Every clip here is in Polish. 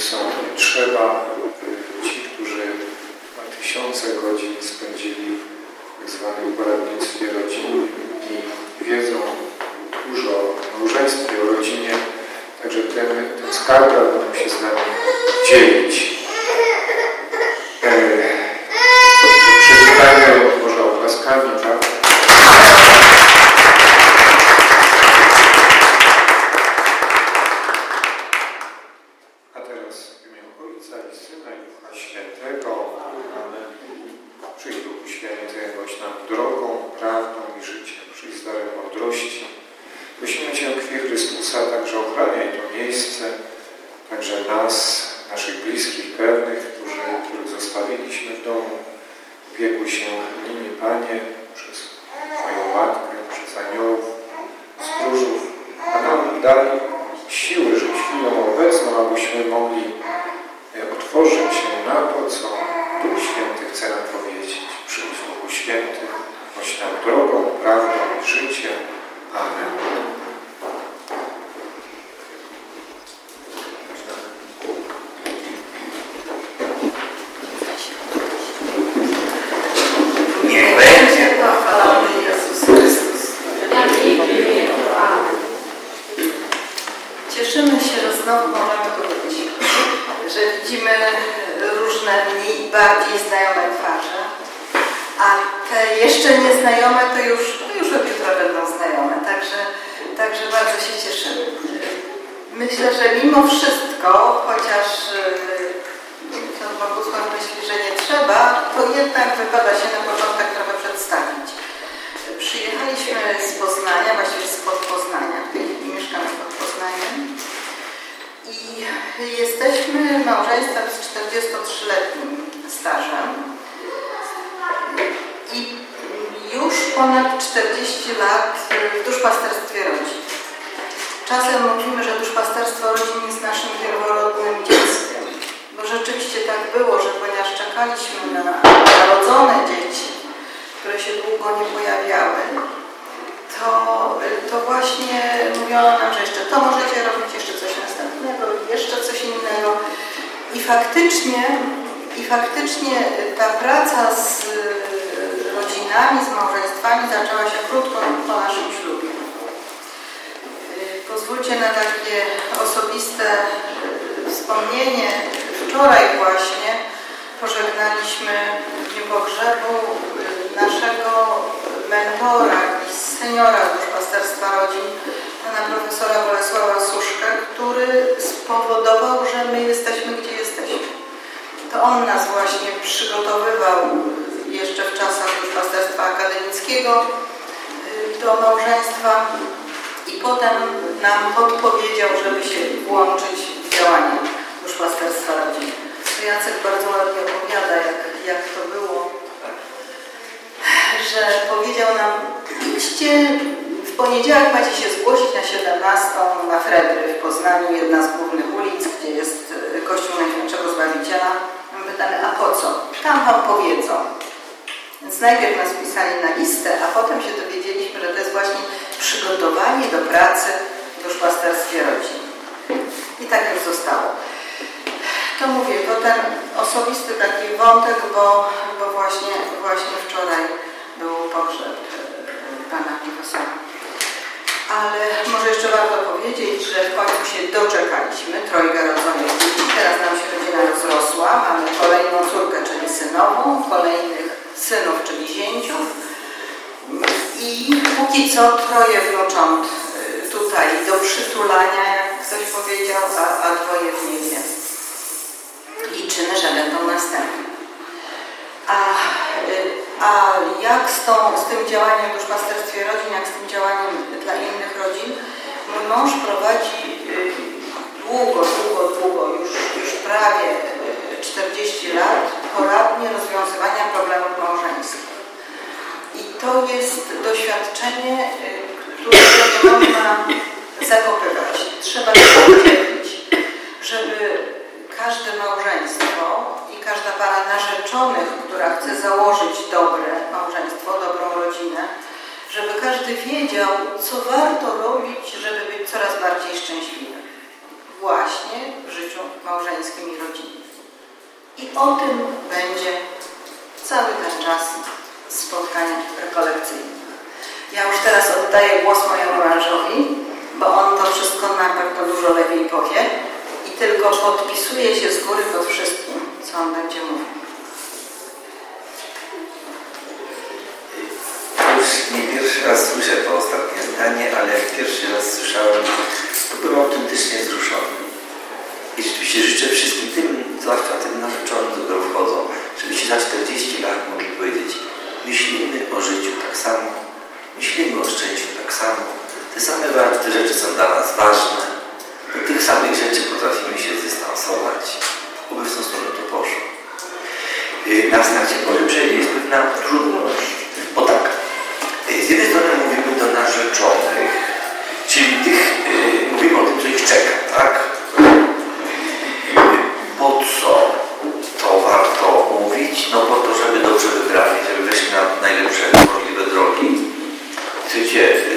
są trzeba. Ci, którzy na tysiące godzin spędzili w tak zwanym poradnictwie rodzinnym i wiedzą dużo o małżeństwie, o rodzinie, także ten, ten skarb będą się z nami dzielić. 43-letnim stażem i już ponad 40 lat y, w duszpasterstwie rodzin. Czasem mówimy, że duszpasterstwo rodzin jest naszym pierworodnym dzieckiem, bo rzeczywiście tak było, że ponieważ czekaliśmy na narodzone dzieci, które się długo nie pojawiały, to, to właśnie mówiono nam, że jeszcze to możecie robić, jeszcze coś następnego, jeszcze coś innego. I faktycznie, I faktycznie ta praca z e, rodzinami, z małżeństwami zaczęła się krótko po naszym ślubie. E, pozwólcie na takie osobiste e, wspomnienie. Wczoraj właśnie pożegnaliśmy w dniu pogrzebu naszego mentora i seniora już pasterstwa rodzin, pana profesora Bolesława Suszka, który spowodował, że my jesteśmy gdzie jesteśmy. To on nas właśnie przygotowywał jeszcze w czasach duszpasterstwa akademickiego y, do małżeństwa i potem nam podpowiedział, żeby się włączyć w działania duszpasterstwa rodziny. To Jacek bardzo ładnie opowiada, jak, jak to było, że powiedział nam, idźcie, poniedziałek macie się zgłosić na 17 na Fredry w Poznaniu, jedna z głównych ulic, gdzie jest e, Kościół Najświętszego Zbawiciela. Pytamy, a po co? Tam Wam powiedzą. Więc najpierw nas pisali na listę, a potem się dowiedzieliśmy, że to jest właśnie przygotowanie do pracy duszpasterskie rodziny. I tak już zostało. To mówię, to ten osobisty taki wątek, bo, bo właśnie, właśnie wczoraj był pogrzeb e, pana profesora ale może jeszcze warto powiedzieć, że w końcu się doczekaliśmy, trojga rodzonych dzieci, teraz nam się rodzina rozrosła, mamy kolejną córkę, czyli synową, kolejnych synów, czyli zięciów i póki co troje wnucząt y, tutaj do przytulania, jak ktoś powiedział, a, a dwoje w niebie. Liczymy, że będą następne. A y a jak z, tą, z tym działaniem w pasterstwie rodzin, jak z tym działaniem dla innych rodzin, mój mąż prowadzi y, długo, długo, długo, już, już prawie y, 40 lat poradnie rozwiązywania problemów małżeńskich. I to jest doświadczenie, y, którego nie można zakopywać. Trzeba się podzielić, żeby każde małżeństwo każda para narzeczonych, która chce założyć dobre małżeństwo, dobrą rodzinę, żeby każdy wiedział, co warto robić, żeby być coraz bardziej szczęśliwym. Właśnie w życiu małżeńskim i rodzinnym. I o tym będzie cały ten czas spotkania rekolekcyjnych. Ja już teraz oddaję głos mojemu mężowi, bo on to wszystko na pewno dużo lepiej powie i tylko podpisuje się z góry pod wszystkim co on będzie mówił. Już nie pierwszy raz słyszę to ostatnie zdanie, ale jak pierwszy raz słyszałem, to byłem autentycznie wzruszony. I rzeczywiście życzę wszystkim tym, zwłaszcza tym narzeczonym, do którego wchodzą, żeby się na 40 lat mogli powiedzieć, myślimy o życiu tak samo, myślimy o szczęściu tak samo, te same te rzeczy są dla nas ważne, do tych samych rzeczy potrafimy się zdystansować oby w to poszło. Y, na wstępie powiem, że jest pewna trudność, bo tak, y, z jednej strony mówimy do narzeczonych, czyli tych, y, mówimy o tym, co ich czeka, tak? Po co to warto mówić? No po to, żeby dobrze wybrali, żeby weszli na najlepsze możliwe drogi. Chcecie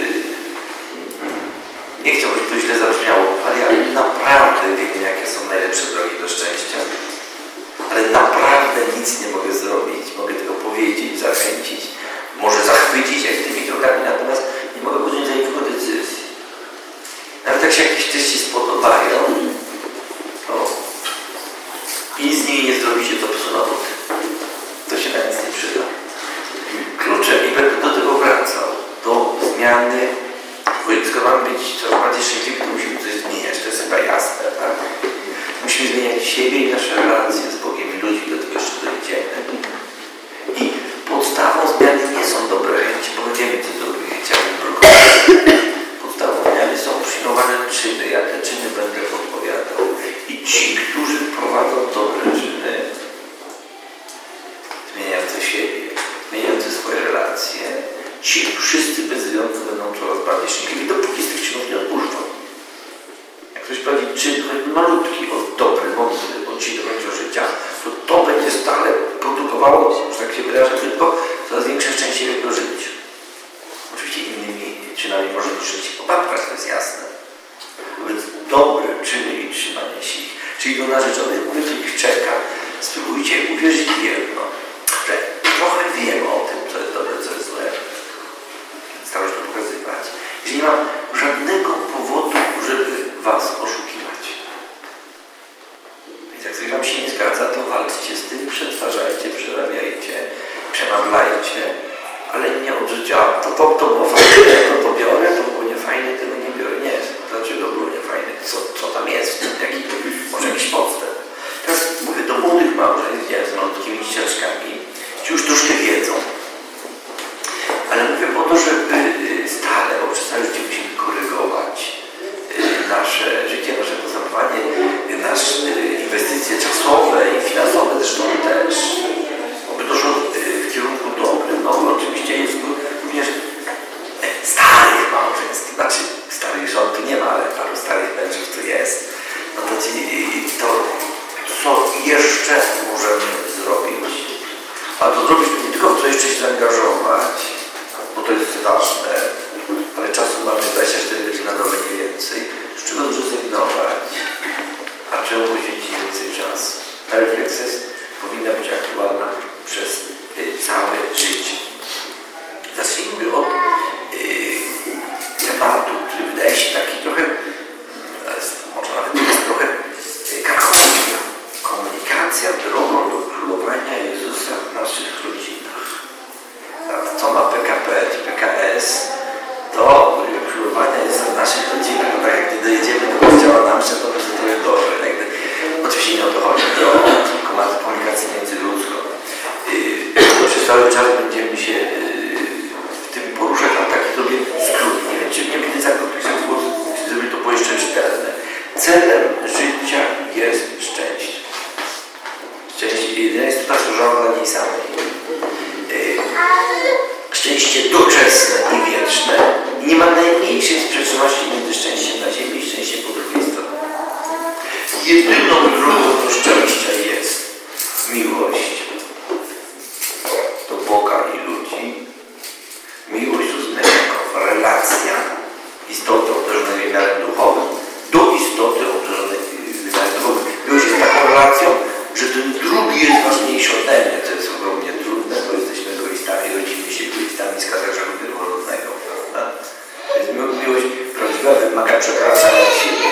matka przekracała siebie.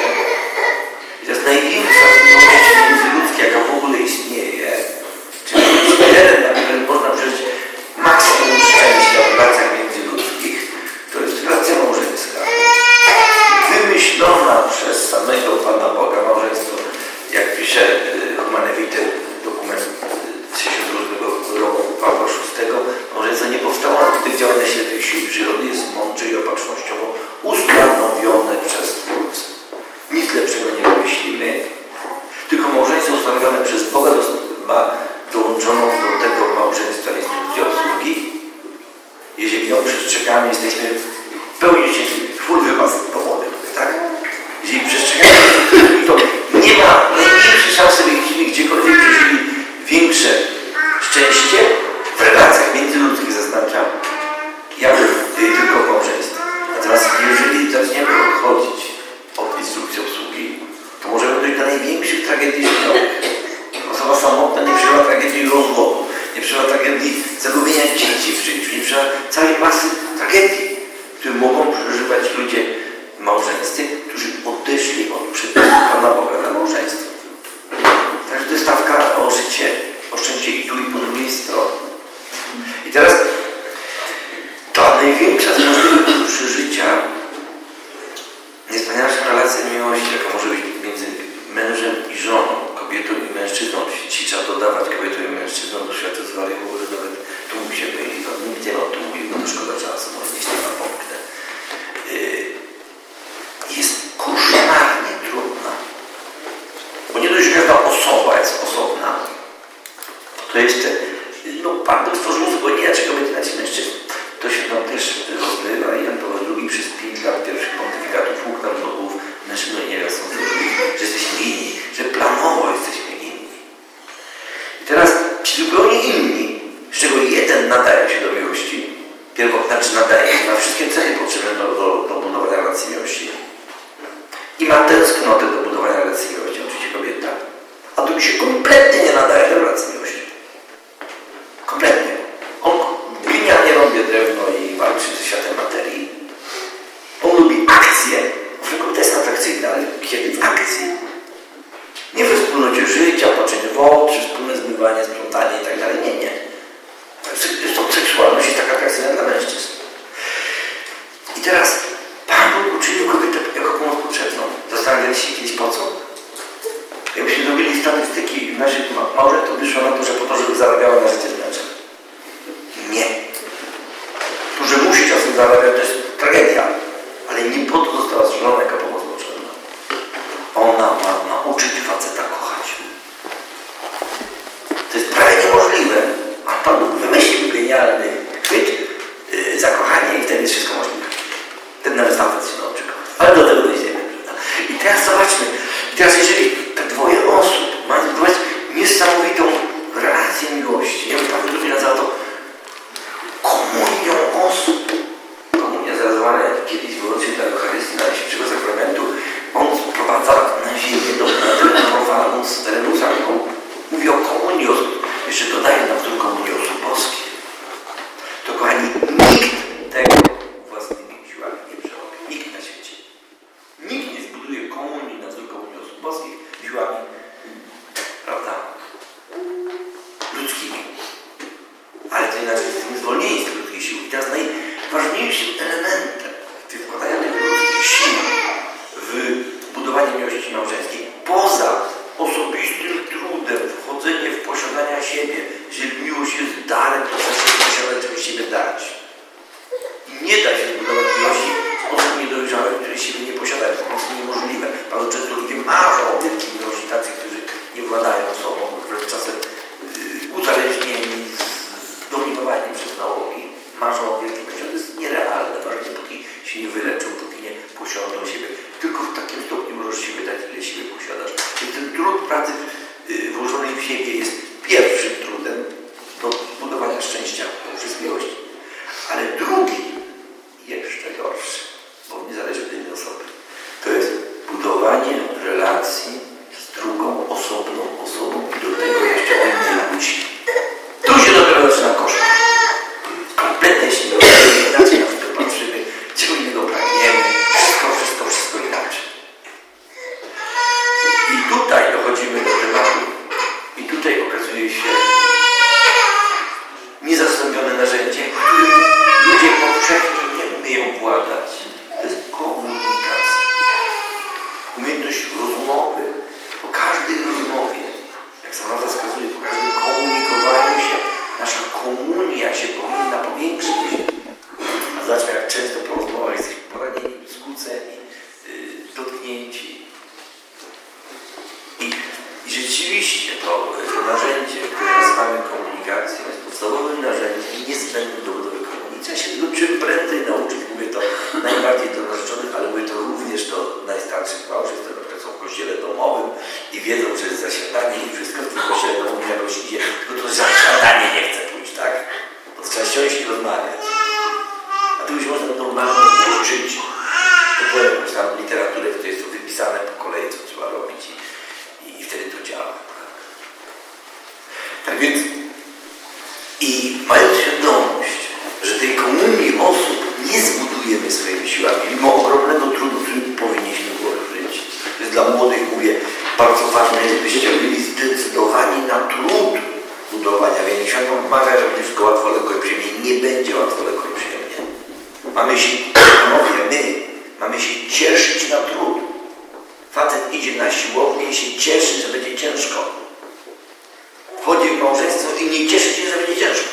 I to jest największa zmiana. posiadania siebie, jeżeli miłość jest darem, to znaczy posiadać, żeby siebie dać. I nie da się zbudować miłości w sposób niedojrzały, który siebie nie kobiet i mając świadomość, że tej komunii osób nie zbudujemy swoimi siłami, mimo ogromnego trudu, który powinniśmy włożyć. Więc dla młodych mówię, bardzo ważne jest, byście byli zdecydowani na trud budowania. Więc świat pomaga, że blisko łatwo, lekko i przyjemnie. Nie będzie łatwo, lekko i przyjemnie. Mamy się, panowie, my, mamy się cieszyć na trud. Facet idzie na siłownię i się cieszy, że będzie ciężko. małżeństwo i nie cieszyć się, że będzie ciężko.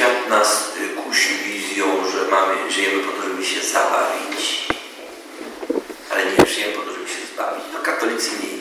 świat nas y, kusi wizją, że mamy, żyjemy po to, żeby się zabawić, ale nie żyjemy po to, żeby się zbawić. No katolicy nie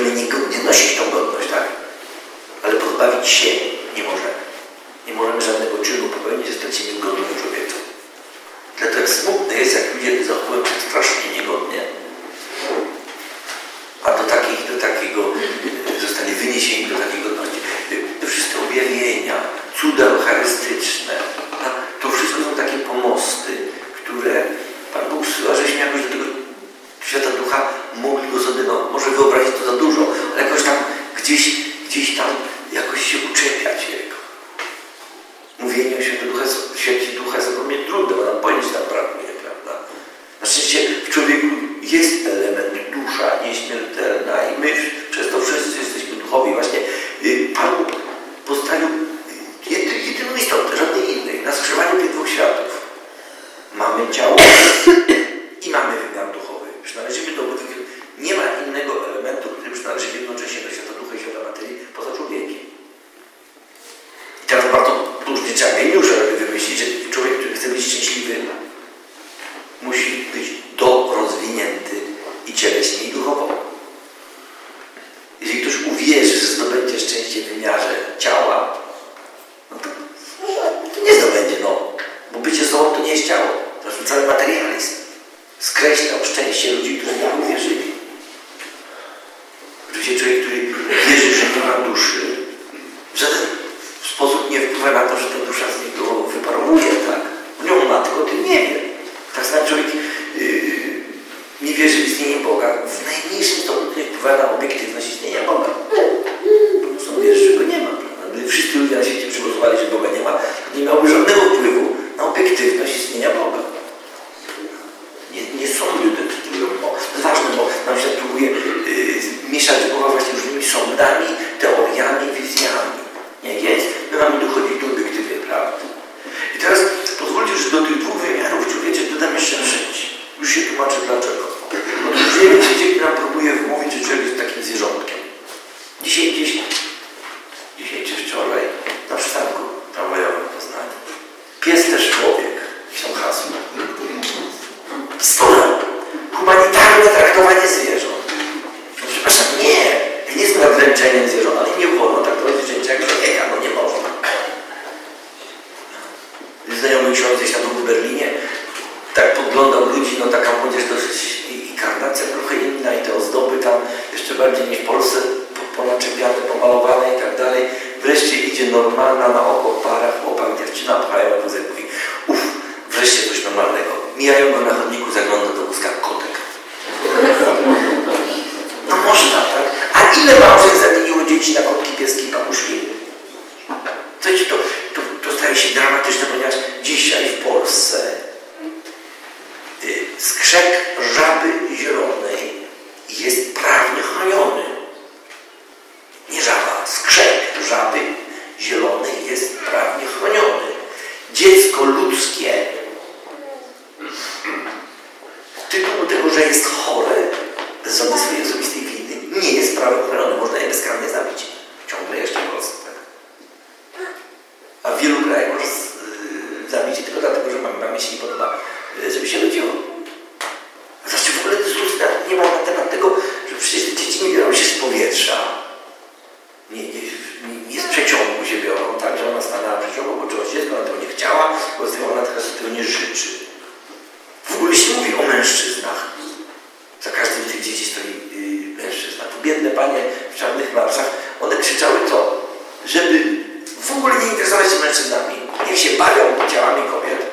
możemy nie, nie nosić tą godność, tak? Ale pozbawić się nie możemy. Nie możemy żadnego czynu popełnić, że stracimy godność człowieka. Dlatego smutne jest, jak ludzie zachowują się strasznie niegodnie. Mężczyznami. Niech się bawią ciałami kobiet.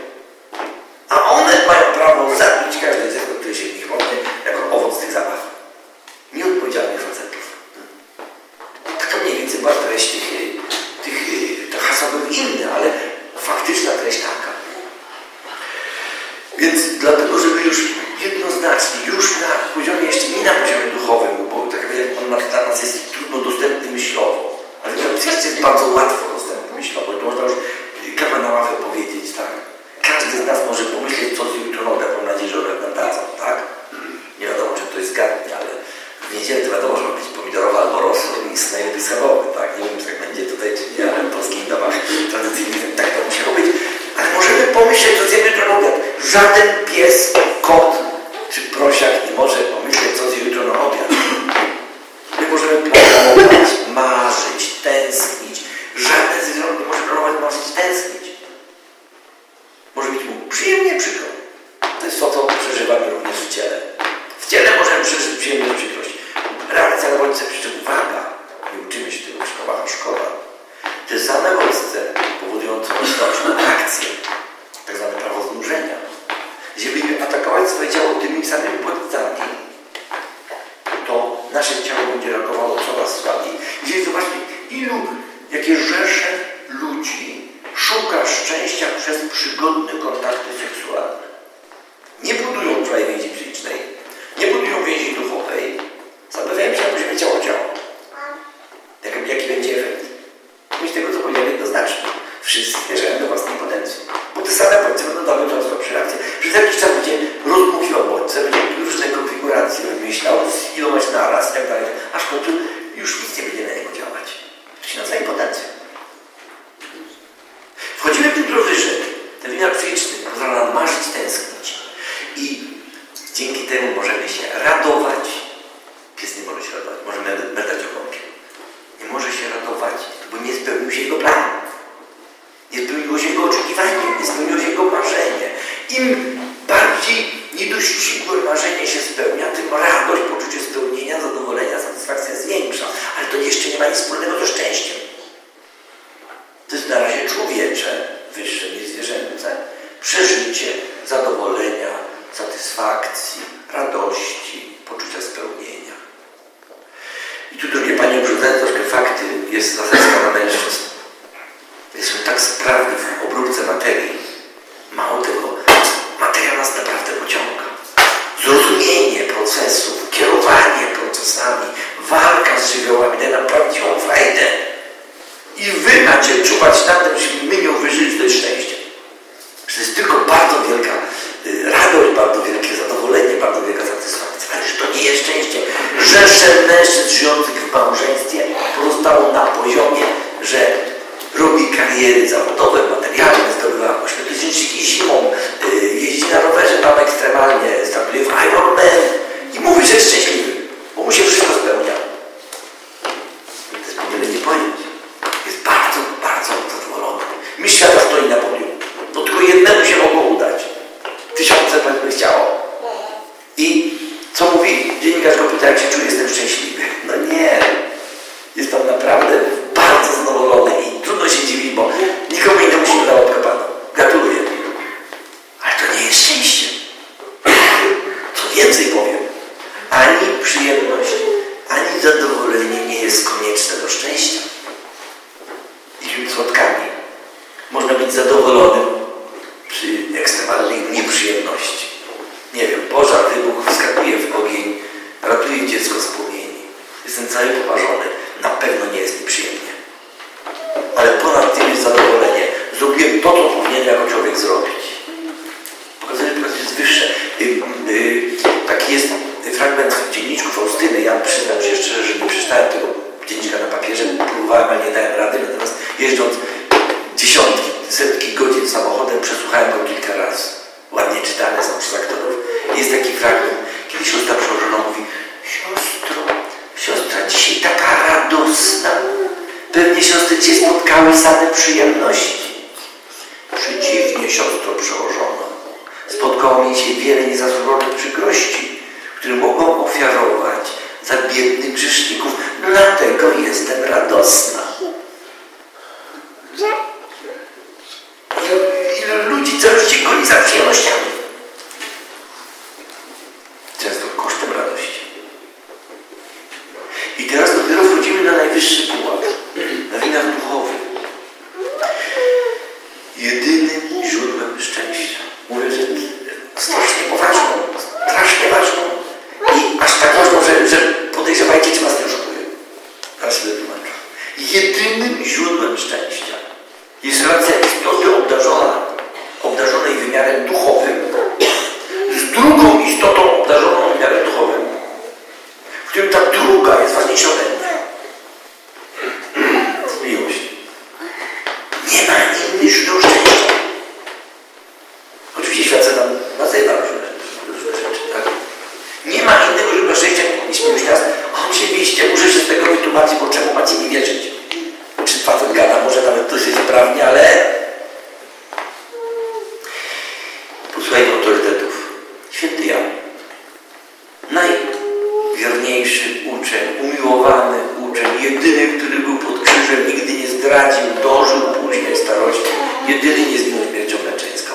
najwspanialniejszy uczeń, umiłowany uczeń, jedyny, który był pod krzyżem, nigdy nie zdradził, dożył później starości, jedyny nie zginął śmiercią męczeńską.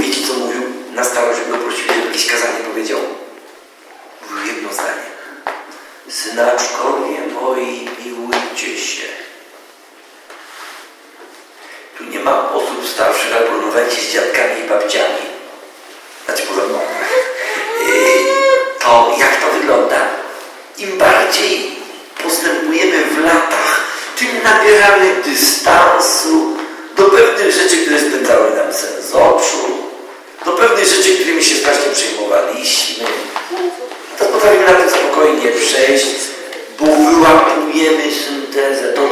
Wiecie, co mówił? Na starość go prosił, żeby jakieś kazanie powiedział. Mówił jedno zdanie. Synaczkowie moi, miłujcie się. Tu nie ma osób starszych albo nowenci z dziadkami i babciami. bardziej postępujemy w latach, tym nabieramy dystansu do pewnych rzeczy, które spędzały nam sens z oczu, do pewnych rzeczy, którymi się strasznie przejmowaliśmy. To potrafimy na tym spokojnie przejść, bo wyłapujemy syntezę, to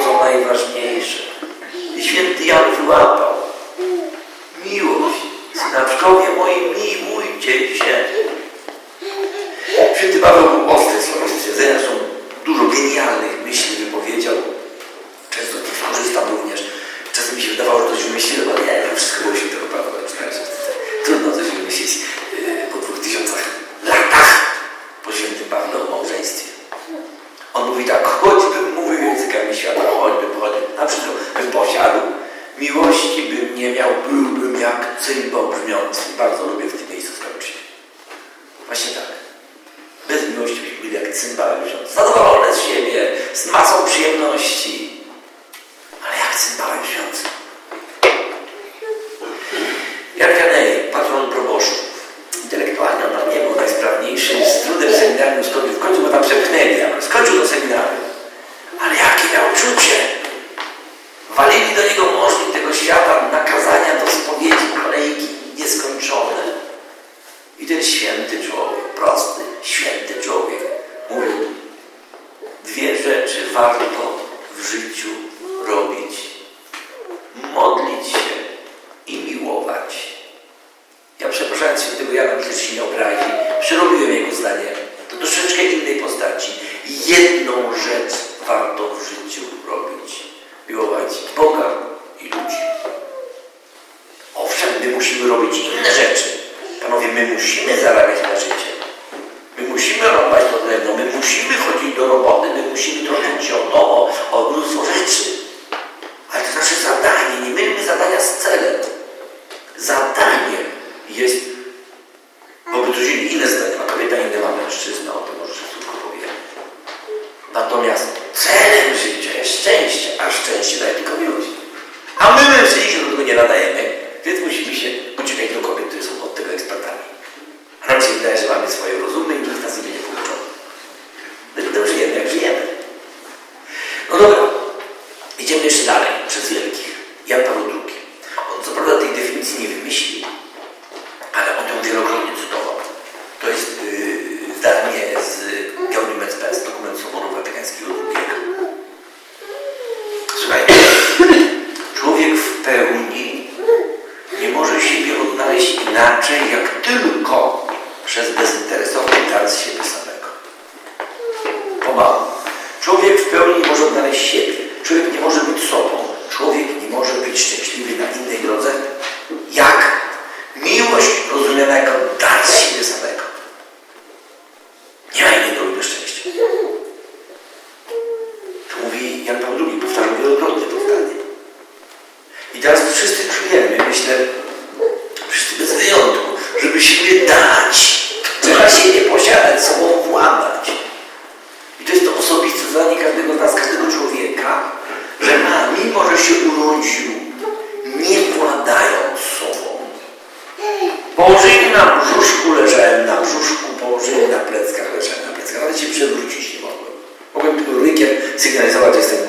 warto w życiu każdego z nas, każdego człowieka, że na, mimo że się urodził, nie władając sobą. Położyli na brzuszku, leżałem na brzuszku, położyli na pleckach, leżałem na pleckach. Nawet się przewrócić nie mogłem. Mogłem tylko rykiem sygnalizować, że jestem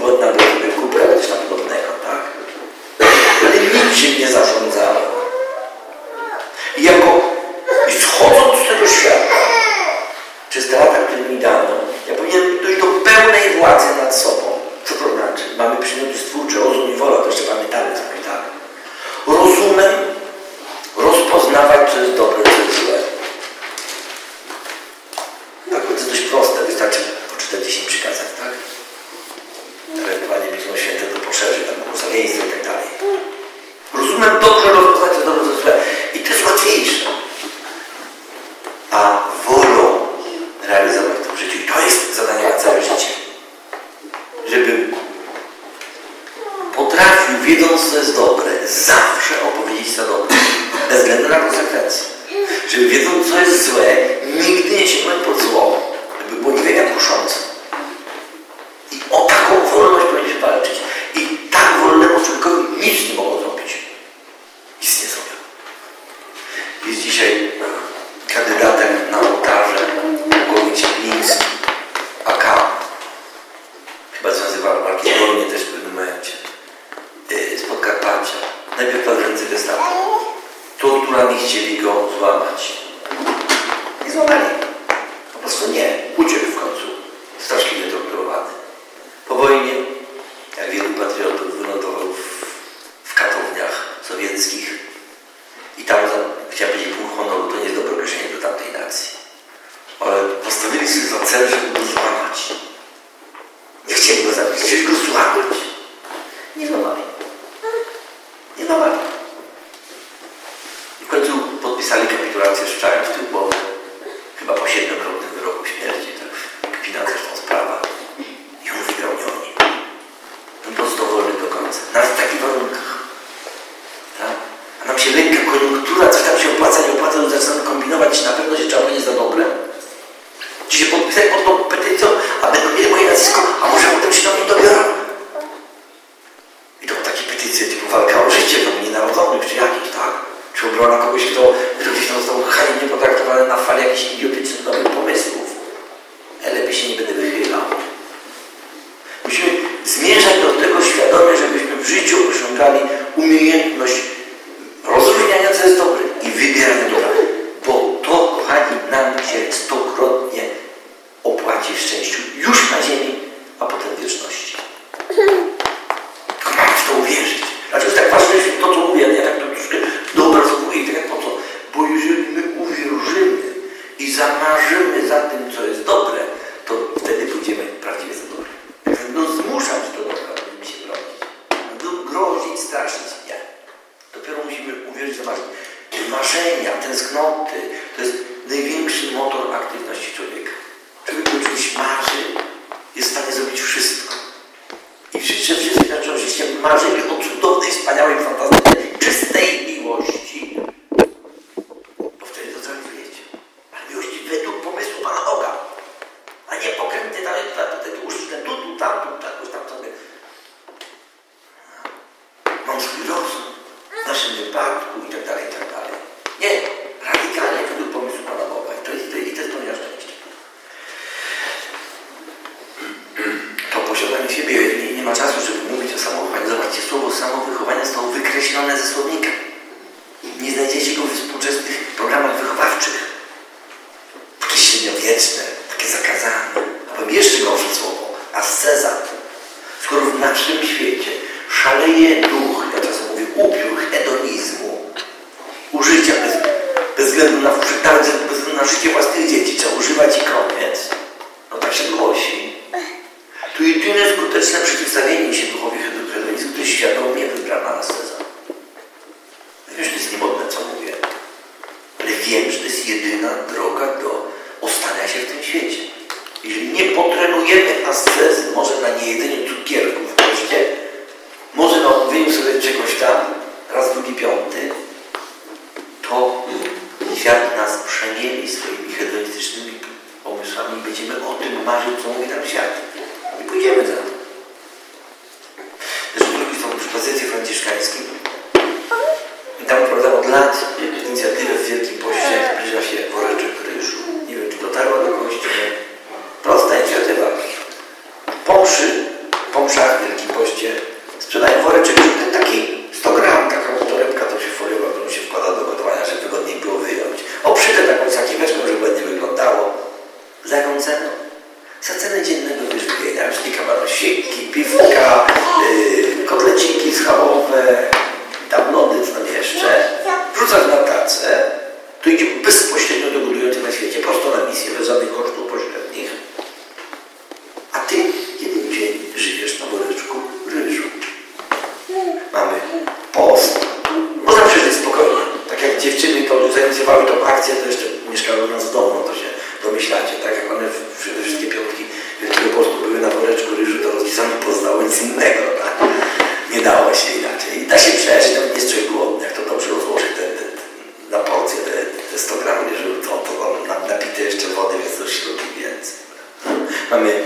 no las desubican. Mamy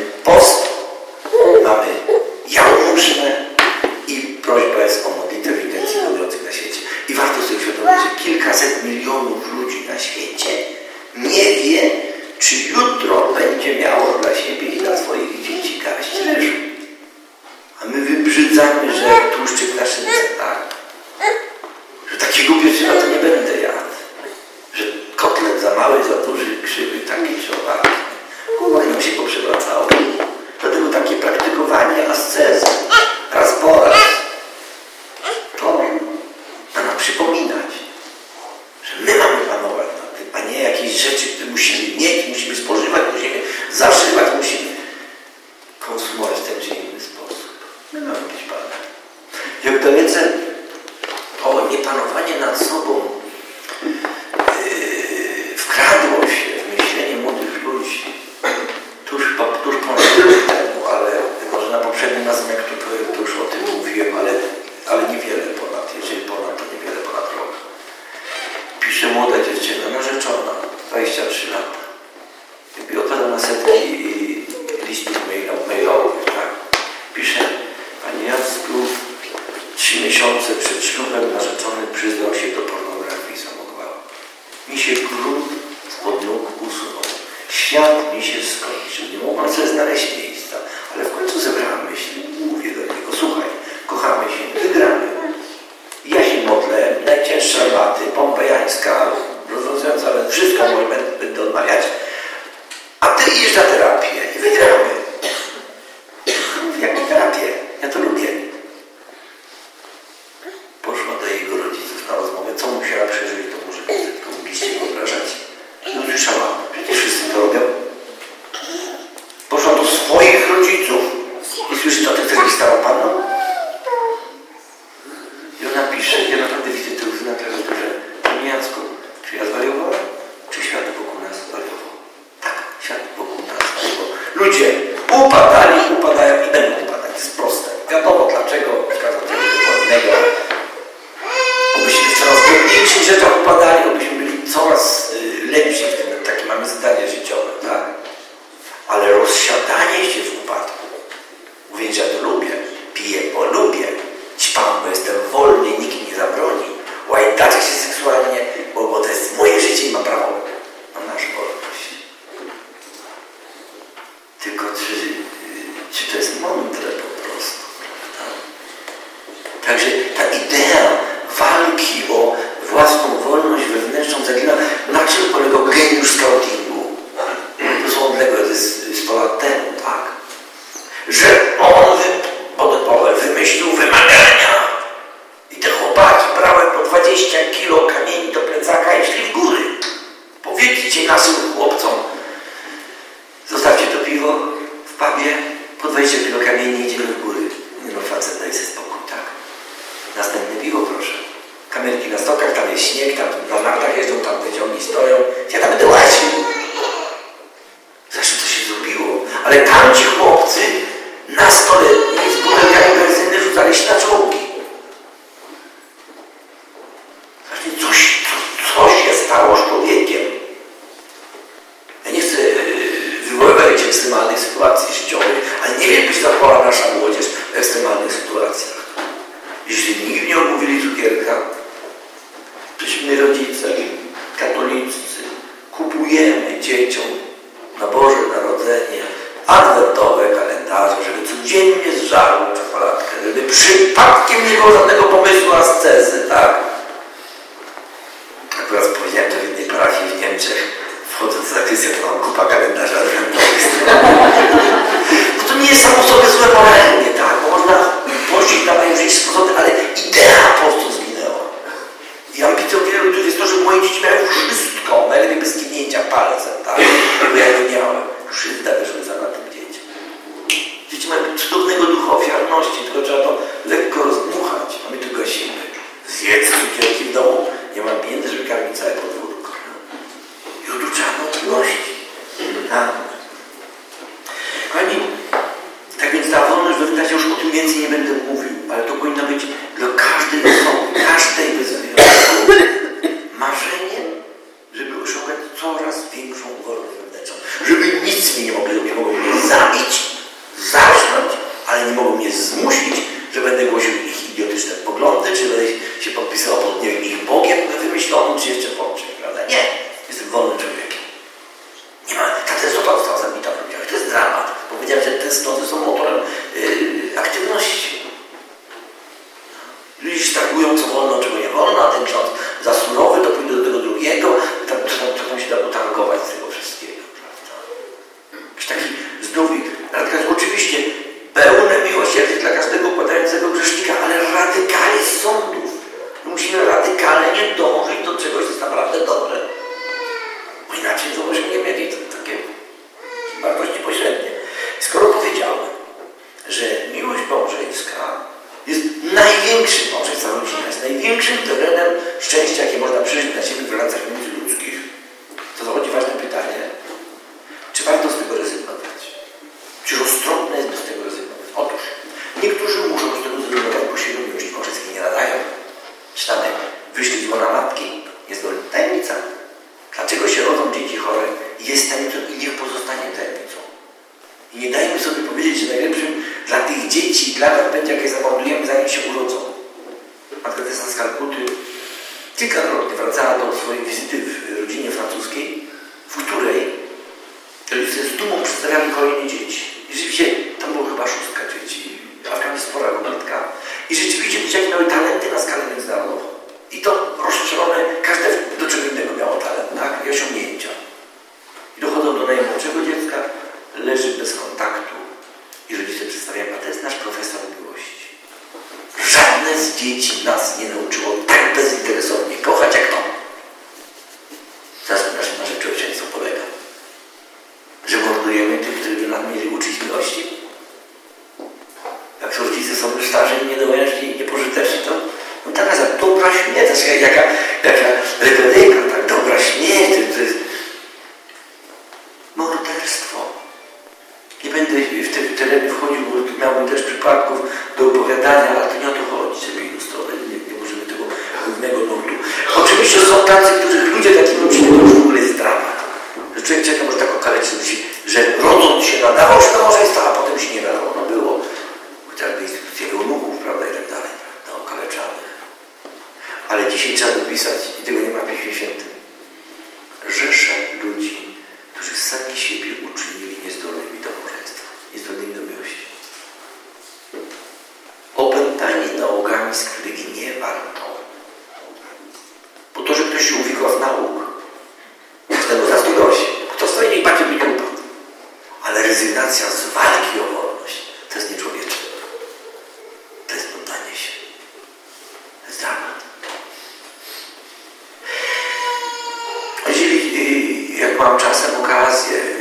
dziennie z żaru czekoladkę, przypadkiem nie było żadnego pomysłu ascezy, tak? Akurat powiedziałem to w innej parafii w Niemczech, wchodząc za kryzję, to mam kupa kalendarza adwentowych. Bo to nie jest samo sobie złe polecenie, tak? Bo można pościć na najwyższe sposoby, ale idea postu zginęła. I ambicją wielu ludzi jest to, że moje dzieci miały wszystko, najlepiej bez kinięcia palcem, tak? Bo ja nie miałem. Mam czasem okazję,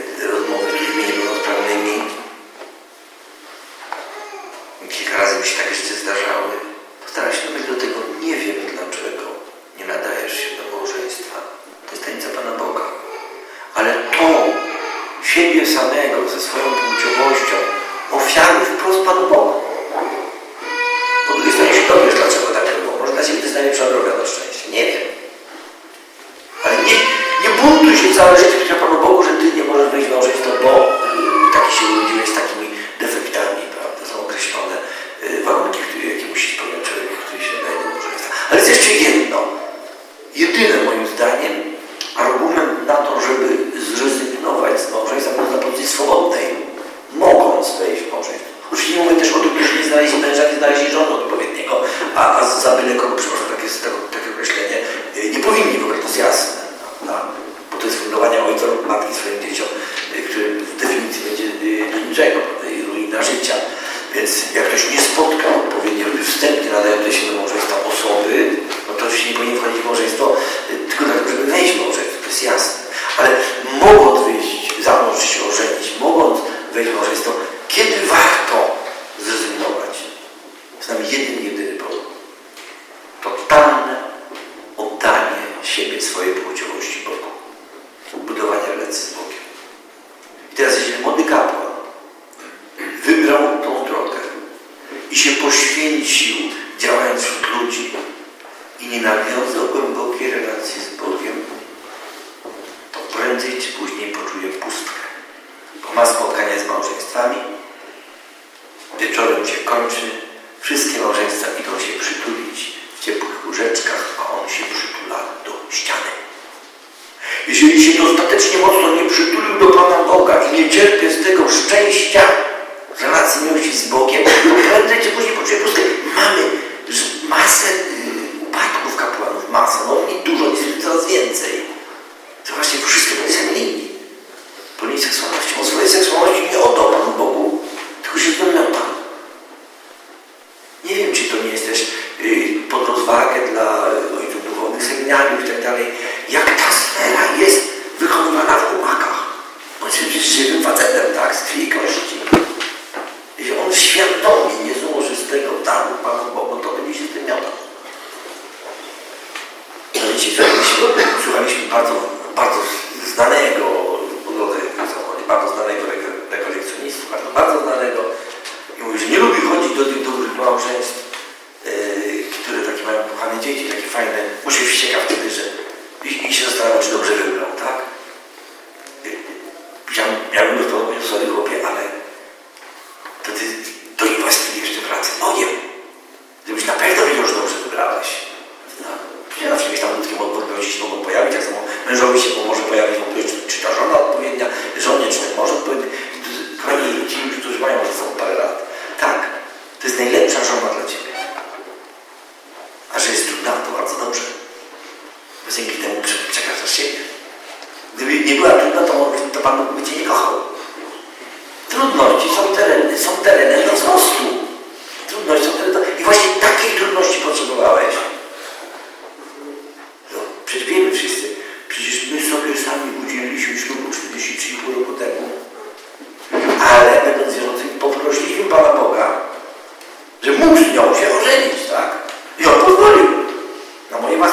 nie czerpie z tego szczęścia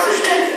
nossos.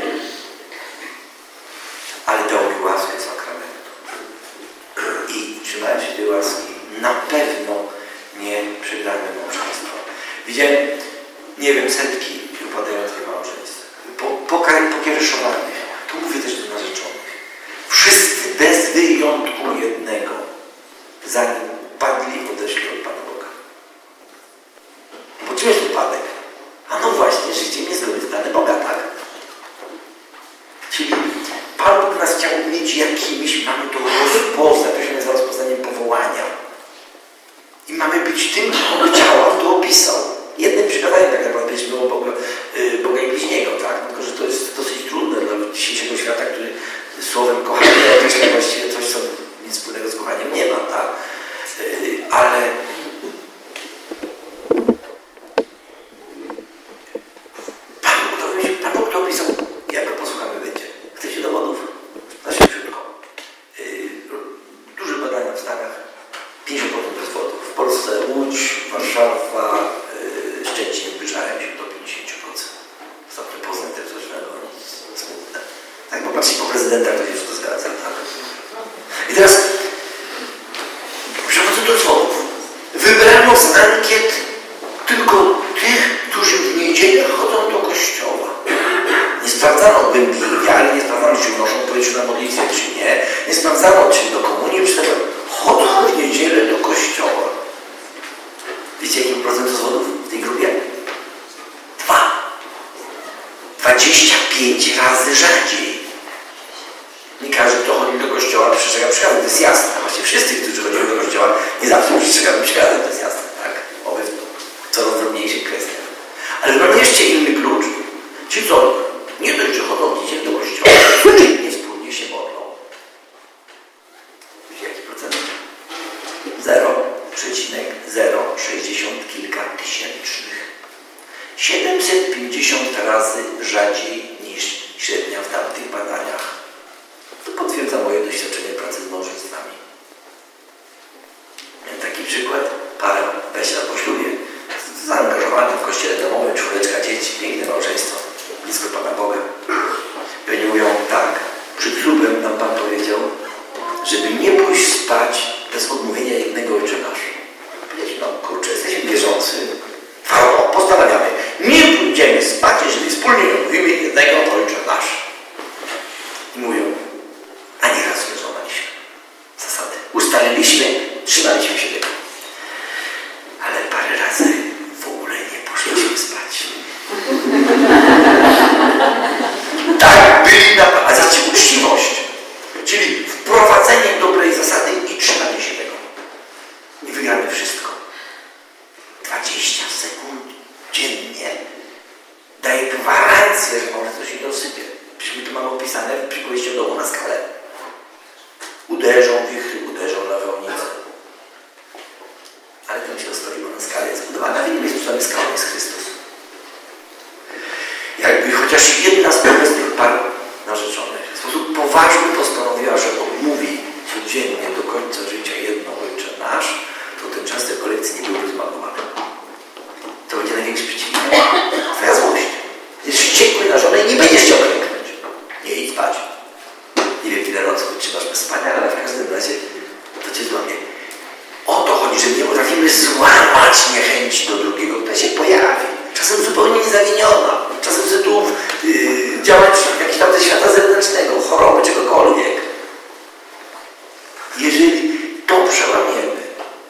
Jeżeli to przełamiemy,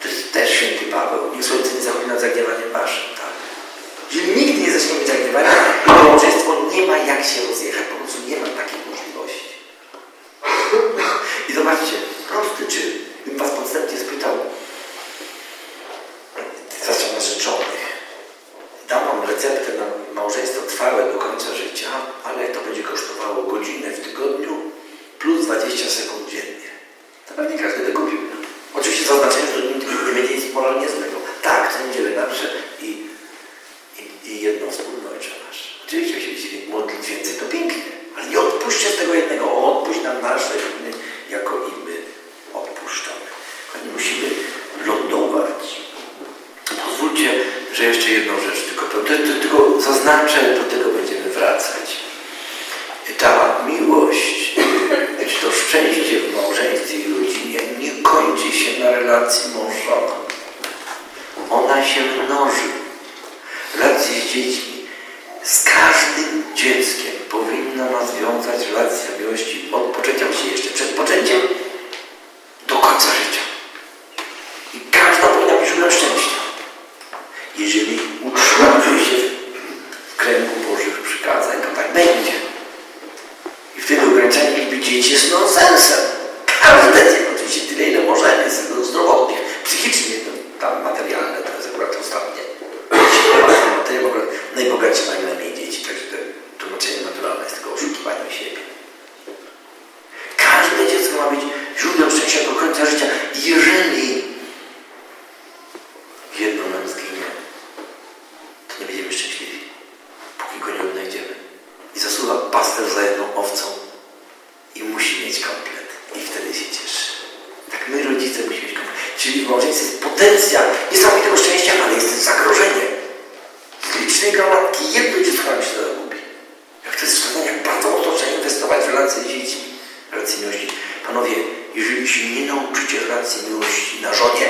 to jest też święty Paweł, niech słońce nie zachodzi nad zagniewaniem waszym, tak? Jeżeli nigdy nie zaczniemy zagniewania, to małżeństwo nie ma jak się rozjechać, po prostu nie ma takiej możliwości. I zobaczcie, prosty czyn. Gdybym was podstępnie spytał, zwłaszcza narzeczonych, dam wam receptę na małżeństwo trwałe do końca życia, ale to będzie kosztowało godzinę w tygodniu plus 20 sekund dziennie. Pewnie każdy by kupił. Oczywiście zaznaczają, że tak, nie będzie nic moralnie złego. Tak, co niedzielę na mszę Czyli w małżeństwie jest potencjał niesamowitego szczęścia, ale jest zagrożenie. Z licznej gromadki jedno dziecko nam się zagubi. Jak to jest wskazanie, jak bardzo mocno trzeba inwestować w relacje dzieci, relacji miłości. Panowie, jeżeli się nie nauczycie relacji miłości na żonie,